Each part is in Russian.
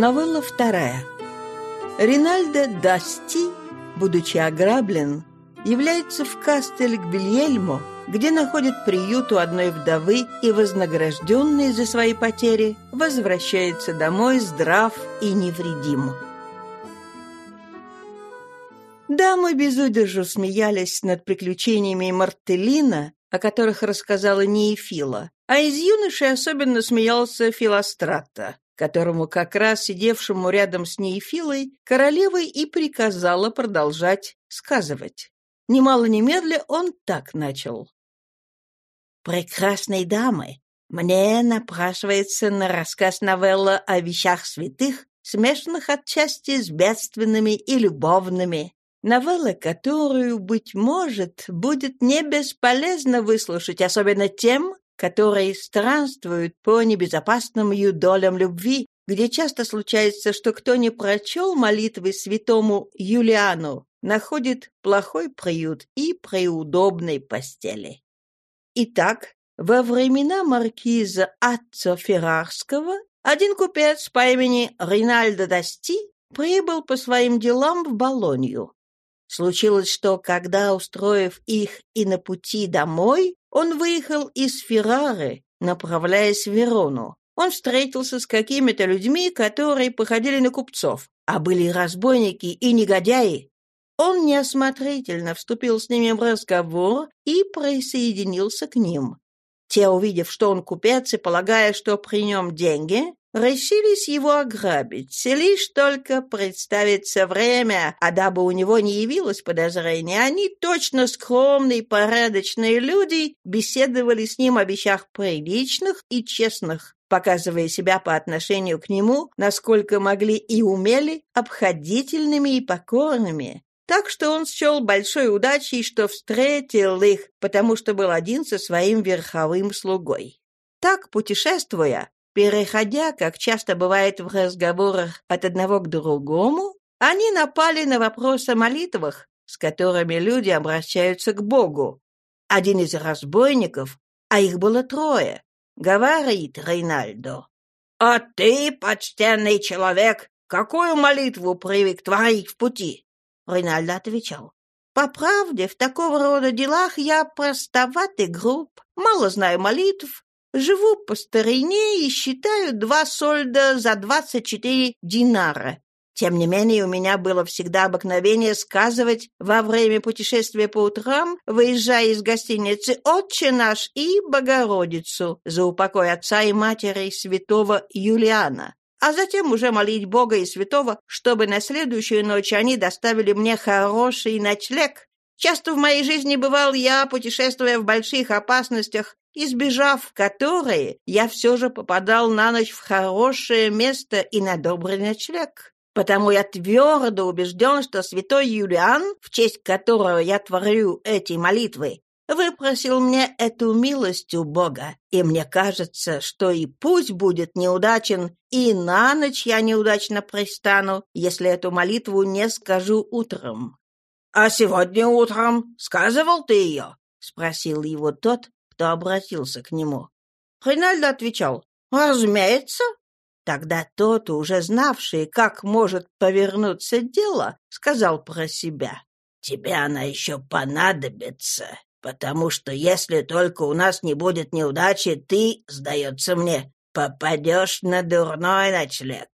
Новелла вторая. Ринальдо Дасти, будучи ограблен, является в Кастель-Гвильельмо, где находит приют у одной вдовы и, вознагражденный за свои потери, возвращается домой здрав и невредим. Дамы безудержу смеялись над приключениями Мартелина, о которых рассказала Неефила, а из юношей особенно смеялся Филострата, которому как раз сидевшему рядом с Неефилой королева и приказала продолжать сказывать. Немало немедля он так начал. «Прекрасные дамы, мне напрашивается на рассказ новелла о вещах святых, смешанных отчасти с бедственными и любовными, новелла, которую, быть может, будет не бесполезно выслушать, особенно тем, которые странствуют по небезопасным юдолям любви, где часто случается, что кто не прочел молитвы святому Юлиану, находит плохой приют и при удобной постели. Итак, во времена маркиза Атцо Феррарского один купец по имени Ринальдо Дасти прибыл по своим делам в Болонью. Случилось, что, когда, устроив их и на пути домой, он выехал из Феррары, направляясь в Верону. Он встретился с какими-то людьми, которые походили на купцов, а были разбойники и негодяи. Он неосмотрительно вступил с ними в разговор и присоединился к ним. Те, увидев, что он купец и полагая, что при нем деньги, решились его ограбить, лишь только представится время, а дабы у него не явилось подозрения, они, точно скромные, порядочные люди, беседовали с ним о вещах приличных и честных, показывая себя по отношению к нему, насколько могли и умели, обходительными и покорными. Так что он счел большой удачей, что встретил их, потому что был один со своим верховым слугой. Так, путешествуя, Переходя, как часто бывает в разговорах от одного к другому, они напали на вопрос о молитвах, с которыми люди обращаются к Богу. Один из разбойников, а их было трое, говорит Рейнальдо. «А ты, почтенный человек, какую молитву привык творить в пути?» Рейнальдо отвечал. «По правде, в такого рода делах я простоват и груб, мало знаю молитв, Живу по старине и считаю два сольда за двадцать четыре динара. Тем не менее, у меня было всегда обыкновение сказывать во время путешествия по утрам, выезжая из гостиницы «Отче наш» и «Богородицу» за упокой отца и матери святого Юлиана, а затем уже молить Бога и святого, чтобы на следующую ночь они доставили мне хороший ночлег. Часто в моей жизни бывал я, путешествуя в больших опасностях, избежав которой, я все же попадал на ночь в хорошее место и на добрый ночлег. Потому я твердо убежден, что святой Юлиан, в честь которого я творю эти молитвы, выпросил мне эту милость у Бога, и мне кажется, что и путь будет неудачен, и на ночь я неудачно пристану, если эту молитву не скажу утром. — А сегодня утром сказывал ты ее? — спросил его тот, кто обратился к нему. Ринальдо отвечал «Разумеется». Тогда тот, уже знавший, как может повернуться дело, сказал про себя «Тебе она еще понадобится, потому что если только у нас не будет неудачи, ты, сдается мне, попадешь на дурной ночлег».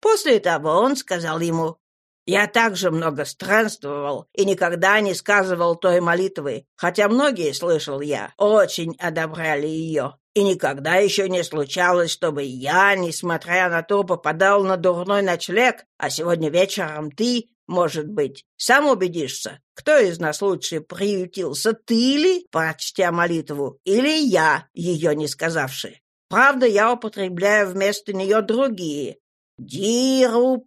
После того он сказал ему я также много странствовал и никогда не сказывал той молитвы, хотя многие, слышал я, очень одобряли ее. И никогда еще не случалось, чтобы я, несмотря на то, попадал на дурной ночлег, а сегодня вечером ты, может быть, сам убедишься, кто из нас лучше приютился, ты ли, прочтя молитву, или я, ее не сказавший. Правда, я употребляю вместо нее другие. Дируписти,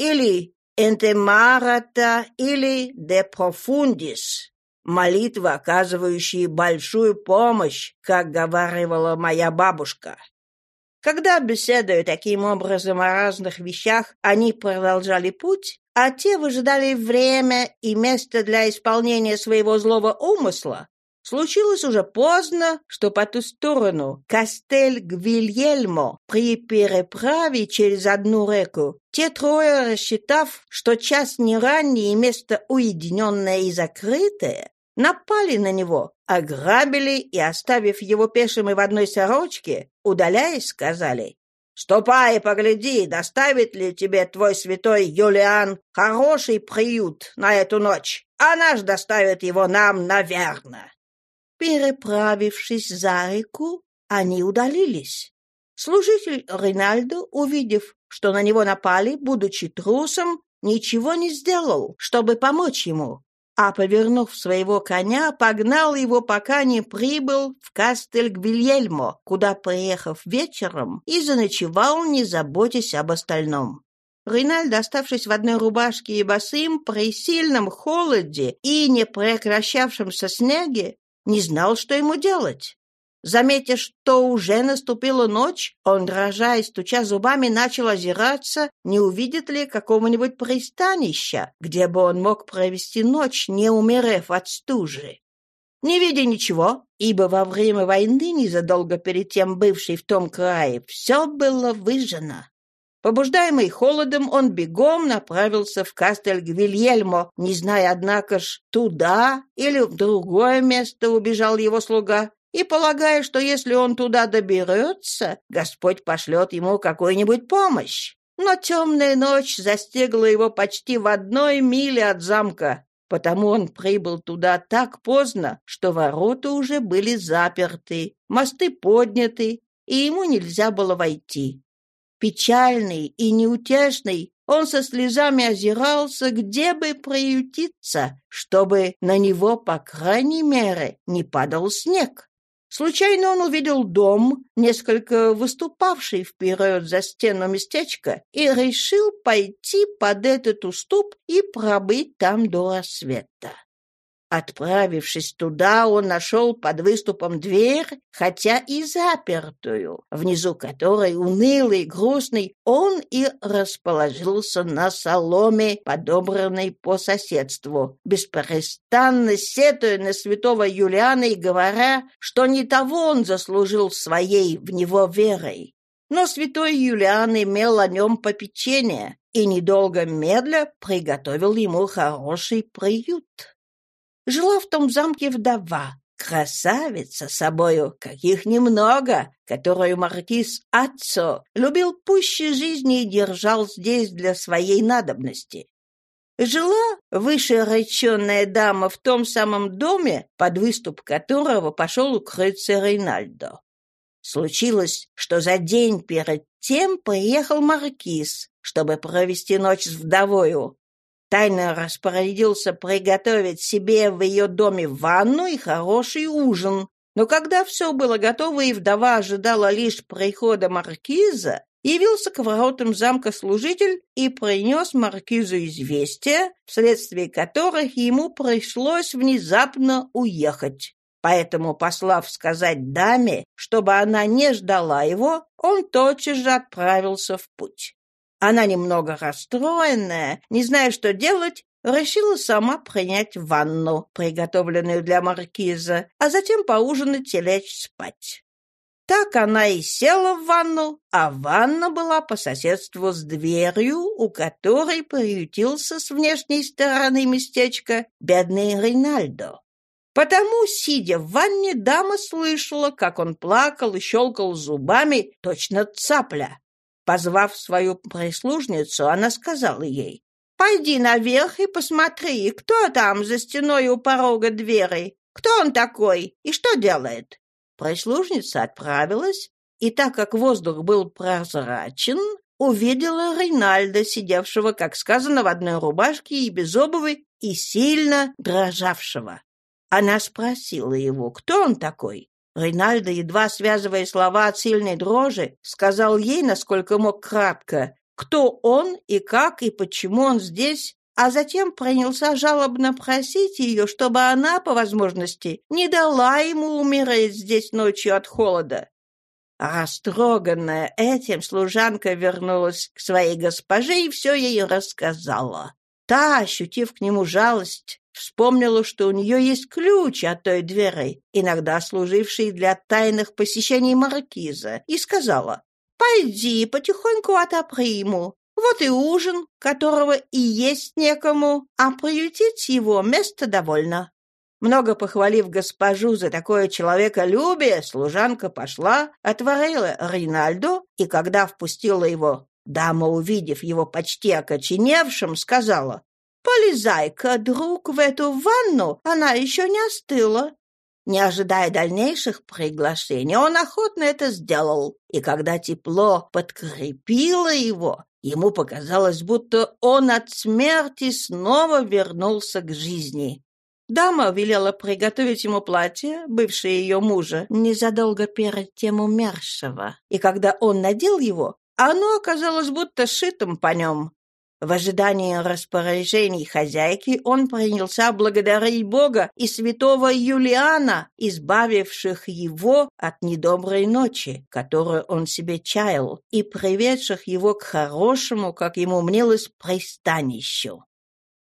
или «Энтемарата» или «De profundis» — молитвы, оказывающие большую помощь, как говаривала моя бабушка. Когда, беседуя таким образом о разных вещах, они продолжали путь, а те выжидали время и место для исполнения своего злого умысла, Случилось уже поздно, что по ту сторону Кастель-Гвильельмо при переправе через одну реку те трое, рассчитав, что час не ранний и место уединенное и закрытое, напали на него, ограбили и, оставив его пешим и в одной сорочке, удаляясь, сказали «Ступай и погляди, доставит ли тебе твой святой Юлиан хороший приют на эту ночь, а наш доставит его нам, наверное». Переправившись за реку, они удалились. Служитель Ринальдо, увидев, что на него напали, будучи трусом, ничего не сделал, чтобы помочь ему, а, повернув своего коня, погнал его, пока не прибыл в Кастель-Гвильельмо, куда, приехав вечером, и заночевал, не заботясь об остальном. Ринальд, оставшись в одной рубашке и босым, при сильном холоде и непрекращавшемся снеге, не знал, что ему делать. Заметив, что уже наступила ночь, он, дрожа и стуча зубами, начал озираться, не увидит ли какого-нибудь пристанища, где бы он мог провести ночь, не умерев от стужи. Не видя ничего, ибо во время войны, незадолго перед тем бывшей в том крае, все было выжжено. Побуждаемый холодом, он бегом направился в Кастель-Гвильельмо, не зная, однако ж, туда или в другое место убежал его слуга, и полагая, что если он туда доберется, Господь пошлет ему какую-нибудь помощь. Но темная ночь застегла его почти в одной миле от замка, потому он прибыл туда так поздно, что ворота уже были заперты, мосты подняты, и ему нельзя было войти. Печальный и неутешный, он со слезами озирался, где бы приютиться, чтобы на него, по крайней мере, не падал снег. Случайно он увидел дом, несколько выступавший вперед за стену местечка, и решил пойти под этот уступ и пробыть там до рассвета. Отправившись туда, он нашел под выступом дверь, хотя и запертую, внизу которой, унылый, грустный, он и расположился на соломе, подобранной по соседству, беспрестанно сетуя на святого Юлиана и говоря, что не того он заслужил своей в него верой. Но святой Юлиан имел о нем попечение и, недолго медля, приготовил ему хороший приют. Жила в том замке вдова, красавица собою, каких немного, которую маркиз Аццо любил пуще жизни и держал здесь для своей надобности. Жила вышереченная дама в том самом доме, под выступ которого пошел укрыться Рейнальдо. Случилось, что за день перед тем приехал маркиз, чтобы провести ночь с вдовою, тайно распорядился приготовить себе в ее доме ванну и хороший ужин. Но когда все было готово и вдова ожидала лишь прихода маркиза, явился к воротам замка служитель и принес маркизу известия, вследствие которых ему пришлось внезапно уехать. Поэтому, послав сказать даме, чтобы она не ждала его, он тотчас же отправился в путь. Она немного расстроенная, не зная, что делать, решила сама принять ванну, приготовленную для маркиза, а затем поужинать и лечь спать. Так она и села в ванну, а ванна была по соседству с дверью, у которой приютился с внешней стороны местечка бедный Ринальдо. Потому, сидя в ванне, дама слышала, как он плакал и щелкал зубами, точно цапля. Позвав свою прислужницу, она сказала ей, «Пойди наверх и посмотри, кто там за стеной у порога двери, кто он такой и что делает». Прислужница отправилась, и так как воздух был прозрачен, увидела Рейнальда, сидевшего, как сказано, в одной рубашке и без обуви, и сильно дрожавшего. Она спросила его, кто он такой. Рейнальдо, едва связывая слова от сильной дрожи, сказал ей, насколько мог кратко, кто он и как и почему он здесь, а затем принялся жалобно просить ее, чтобы она, по возможности, не дала ему умереть здесь ночью от холода. Растроганная этим, служанка вернулась к своей госпоже и все ей рассказала. Та, ощутив к нему жалость, вспомнила, что у нее есть ключ от той двери, иногда служившей для тайных посещений маркиза, и сказала, «Пойди, потихоньку отопри ему. Вот и ужин, которого и есть некому, а приютить его место довольно». Много похвалив госпожу за такое человеколюбие, служанка пошла, отворила Ринальдо, и когда впустила его, дама, увидев его почти окоченевшим, сказала, «Полезай-ка, друг, в эту ванну, она еще не остыла». Не ожидая дальнейших приглашений, он охотно это сделал, и когда тепло подкрепило его, ему показалось, будто он от смерти снова вернулся к жизни. Дама велела приготовить ему платье, бывшее ее мужа, незадолго перед тем умершего, и когда он надел его, оно оказалось будто шитым по нем. В ожидании распоряжений хозяйки он принялся благодарить Бога и святого Юлиана, избавивших его от недоброй ночи, которую он себе чаял, и приведших его к хорошему, как ему мнилось, пристанищу.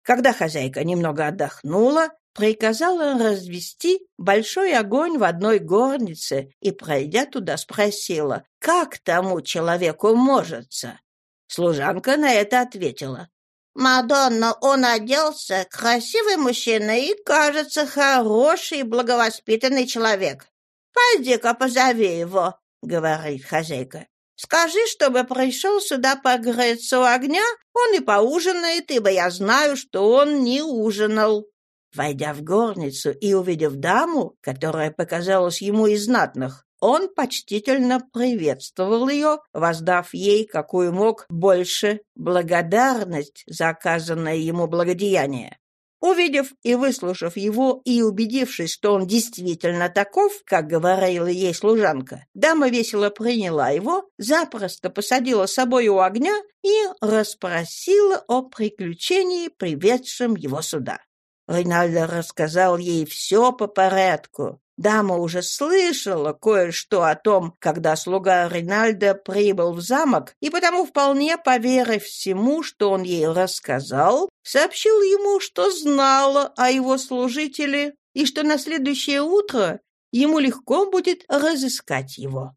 Когда хозяйка немного отдохнула, приказала развести большой огонь в одной горнице и, пройдя туда, спросила, как тому человеку можется. Служанка на это ответила. «Мадонна, он оделся, красивый мужчина и, кажется, хороший и благовоспитанный человек. Пойди-ка позови его», — говорит хозяйка. «Скажи, чтобы пришел сюда погреться у огня, он и поужинает, ибо я знаю, что он не ужинал». Войдя в горницу и увидев даму, которая показалась ему из знатных, он почтительно приветствовал ее, воздав ей, какую мог, больше благодарность за оказанное ему благодеяние. Увидев и выслушав его и убедившись, что он действительно таков, как говорила ей служанка, дама весело приняла его, запросто посадила с собой у огня и расспросила о приключении, приведшем его сюда. Рейнальдо рассказал ей все по порядку. Дама уже слышала кое-что о том, когда слуга Ринальда прибыл в замок, и потому, вполне поверив всему, что он ей рассказал, сообщил ему, что знала о его служителе и что на следующее утро ему легко будет разыскать его.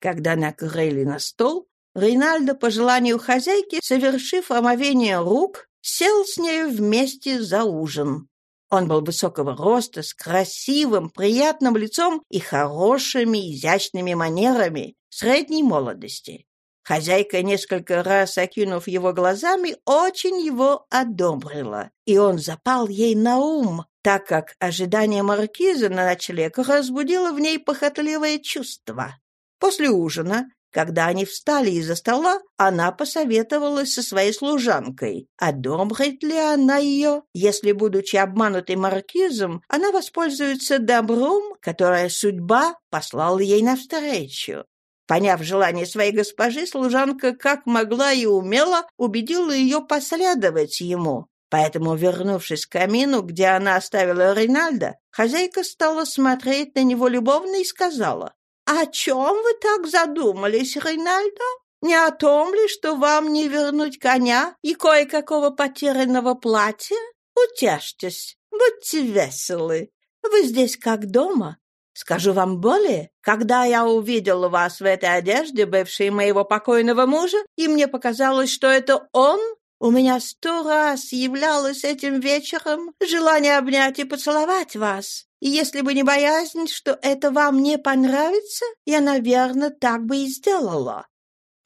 Когда накрыли на стол, Рейнальдо, по желанию хозяйки, совершив омовение рук, сел с нею вместе за ужин. Он был высокого роста, с красивым, приятным лицом и хорошими, изящными манерами средней молодости. Хозяйка, несколько раз окинув его глазами, очень его одобрила, и он запал ей на ум, так как ожидание маркиза на ночлег разбудило в ней похотливое чувство. После ужина когда они встали из-за стола, она посоветовалась со своей служанкой, одобрит ли она ее, если, будучи обманутой маркизом, она воспользуется добром, которое судьба послала ей навстречу. Поняв желание своей госпожи, служанка как могла и умела убедила ее последовать ему. Поэтому, вернувшись к камину, где она оставила Ринальда, хозяйка стала смотреть на него любовно и сказала, «О чем вы так задумались, Рейнальдо? Не о том ли, что вам не вернуть коня и кое-какого потерянного платья? Утешьтесь, будьте веселы. Вы здесь как дома. Скажу вам более, когда я увидела вас в этой одежде, бывшей моего покойного мужа, и мне показалось, что это он, у меня сто раз являлось этим вечером желание обнять и поцеловать вас. И если бы не боязнь, что это вам не понравится, я, наверное, так бы и сделала».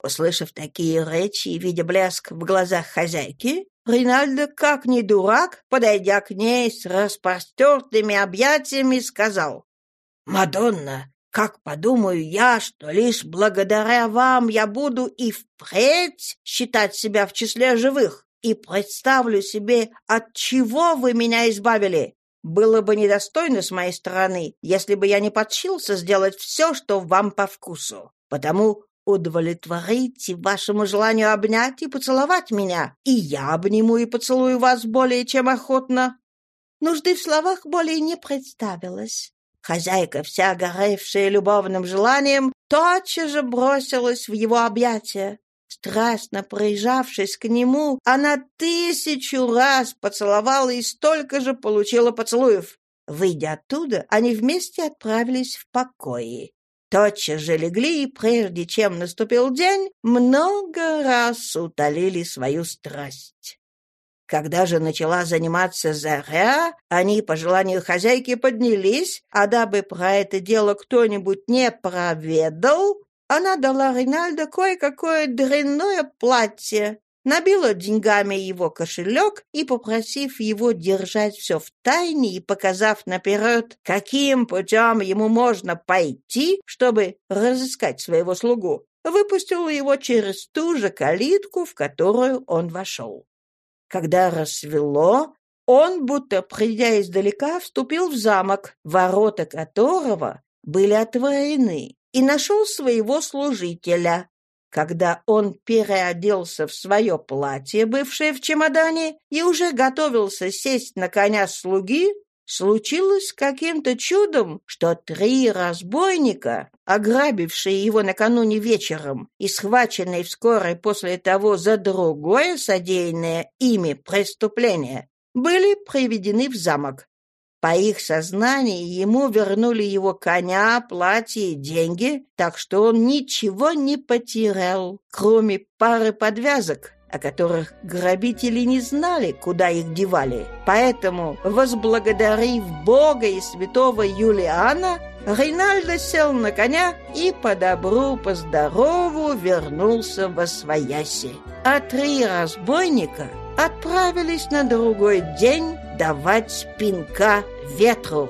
Услышав такие речи и видя блеск в глазах хозяйки, Ринальдо, как не дурак, подойдя к ней с распростертыми объятиями, сказал, «Мадонна, как подумаю я, что лишь благодаря вам я буду и впредь считать себя в числе живых, и представлю себе, от чего вы меня избавили. Было бы недостойно с моей стороны, если бы я не подчился сделать все, что вам по вкусу. Потому удовлетворите вашему желанию обнять и поцеловать меня, и я обниму и поцелую вас более чем охотно». Нужды в словах более не представилось. Хозяйка, вся горевшая любовным желанием, тотчас же бросилась в его объятия. Страстно проезжавшись к нему, она тысячу раз поцеловала и столько же получила поцелуев. Выйдя оттуда, они вместе отправились в покои. Тотчас же легли, и прежде чем наступил день, много раз утолили свою страсть. Когда же начала заниматься заря, они, по желанию хозяйки, поднялись, а дабы про это дело кто-нибудь не проведал, она дала Ринальдо кое-какое дрянное платье, набила деньгами его кошелек и, попросив его держать все в тайне и показав наперед, каким путем ему можно пойти, чтобы разыскать своего слугу, выпустила его через ту же калитку, в которую он вошел. Когда рассвело, он, будто придя издалека, вступил в замок, ворота которого были отворены, и нашел своего служителя, когда он переоделся в свое платье, бывшее в чемодане, и уже готовился сесть на коня слуги, случилось каким-то чудом, что три разбойника, ограбившие его накануне вечером и схваченные вскоре после того за другое содеянное ими преступление, были приведены в замок, по их сознанию ему вернули его коня, платье и деньги, так что он ничего не потерял, кроме пары подвязок, о которых грабители не знали, куда их девали. Поэтому, возблагодарив Бога и святого Юлиана, Рейнальдо сел на коня и по добру, по здорову вернулся во свояси. А три разбойника отправились на другой день давать пинка ветру.